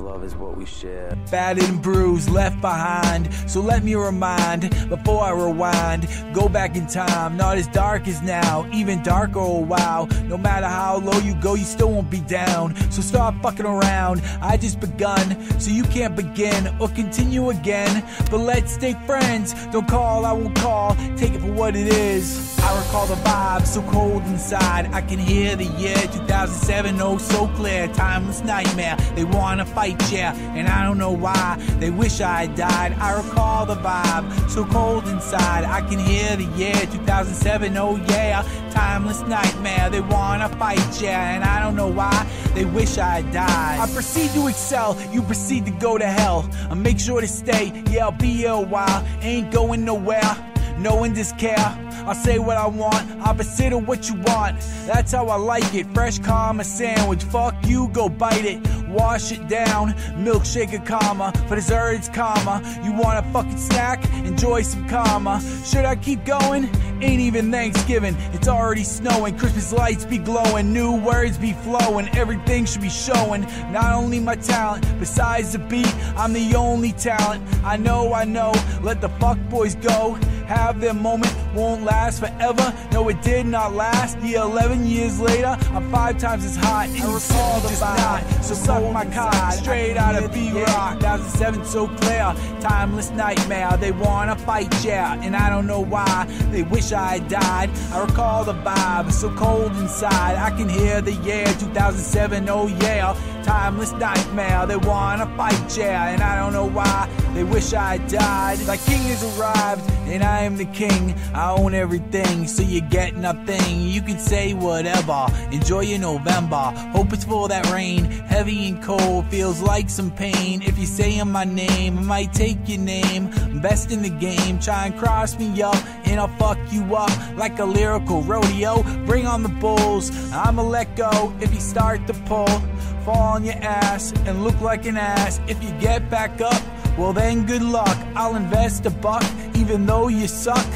love is what we share. Battered and bruised, left behind. So let me remind, before I rewind, go back in time. Not as dark as now, even darker a while. No matter how low you go, you still won't be down. So stop fucking around. I just begun, so you can't begin or continue again. But let's stay friends. Don't call, I won't call. Take it for what it is. I recall the vibe so cold inside. I can hear the year 2007, oh so clear. Timeless nightmare. They wanna fight, yeah, and I don't know why. They wish I had died. I recall the vibe so cold inside. I can hear the year 2007, oh yeah. Timeless nightmare. They wanna fight, yeah, and I don't know why. They wish I had died. I proceed to excel. You proceed to go to hell. I make sure to stay. Yeah, I'll be here a while. Ain't going nowhere. No one just care. I'll say what I want, opposite of what you want. That's how I like it. Fresh karma sandwich. Fuck you, go bite it. Wash it down. Milkshake a comma. For dessert, it's karma. You want a fucking snack? Enjoy some comma. Should I keep going? Ain't even Thanksgiving. It's already snowing. Christmas lights be glowing. New words be flowing. Everything should be showing. Not only my talent, besides the beat, I'm the only talent. I know, I know. Let the fuck boys go. Have their moment, won't last forever. No, it did not last. Yeah, 11 years later, I'm five times as hot. And you recall the vibe. So suck my cock straight out of B Rock. 2007, so clear. Timeless nightmare. They wanna fight, yeah. And I don't know why. They wish I had died. I recall the vibe. So cold inside. I can hear the year 2007, oh yeah. Timeless nightmare. They wanna fight, yeah. And I don't know why. They wish I died. My king has arrived, and I am the king. I own everything, so you get nothing. You can say whatever. Enjoy your November. Hope it's for that rain. Heavy and cold, feels like some pain. If you say my name, I might take your name. I'm Best in the game, try and cross me up, and I'll fuck you up like a lyrical rodeo. Bring on the bulls, I'ma let go if you start to pull. Fall on your ass and look like an ass. If you get back up, well then good luck. I'll invest a buck, even though you suck.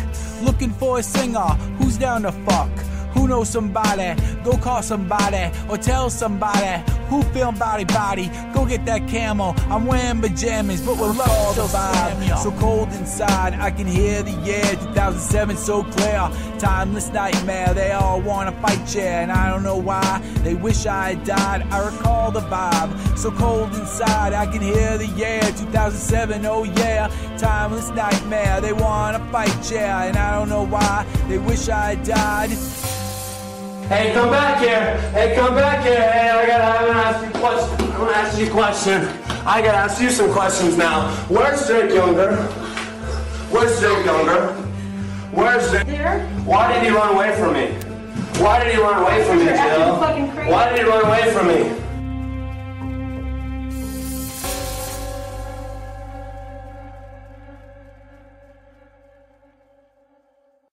Looking for a singer who's down to fuck. Who knows somebody? Go call somebody or tell somebody who film body body. Go get that camo. I'm wearing pajamas, but we're love so vibe. So cold inside, I can hear the year 2007 so clear. Timeless nightmare. They all wanna fight, yeah, and I don't know why. They wish I had died. I recall the vibe. So cold inside, I can hear the year 2007. Oh yeah, timeless nightmare. They wanna fight, yeah, and I don't know why. They wish I had died. Hey, come back here. Hey, come back here. Hey, I gotta, I'm gonna ask you a question. I'm gonna ask you a question. I gotta ask you some questions now. Where's Jake Younger? Where's Jake Younger? Where's Jake? There? Why did he run away from me? Why did he run away from me, Jill? Why did he run away from me?